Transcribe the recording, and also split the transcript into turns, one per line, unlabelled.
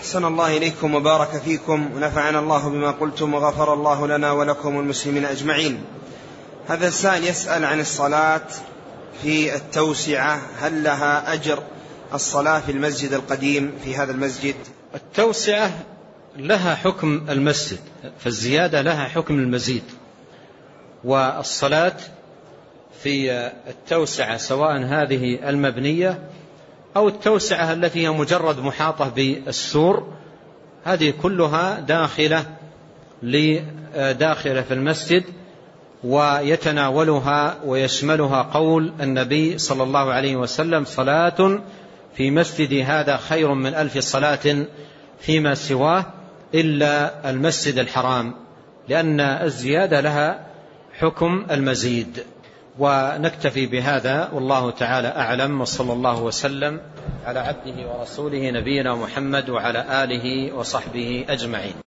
أحسن الله إليكم وبارك فيكم ونفعنا الله بما قلتم وغفر الله لنا ولكم والمسلمين أجمعين. هذا السائل يسأل عن الصلاة في التوسعة هل لها أجر الصلاة في المسجد القديم في هذا المسجد؟
التوسعة لها حكم المسجد فالزيادة لها حكم المزيد. والصلاة في التوسعة سواء هذه المبنية أو التوسعة التي هي مجرد محاطة بالسور هذه كلها داخلة لداخلة في المسجد ويتناولها ويشملها قول النبي صلى الله عليه وسلم صلاة في مسجد هذا خير من ألف صلاة فيما سواه إلا المسجد الحرام لأن الزيادة لها حكم المزيد. ونكتفي بهذا. والله تعالى أعلم. وصلى الله وسلم على عبده ورسوله نبينا محمد وعلى آله وصحبه أجمعين.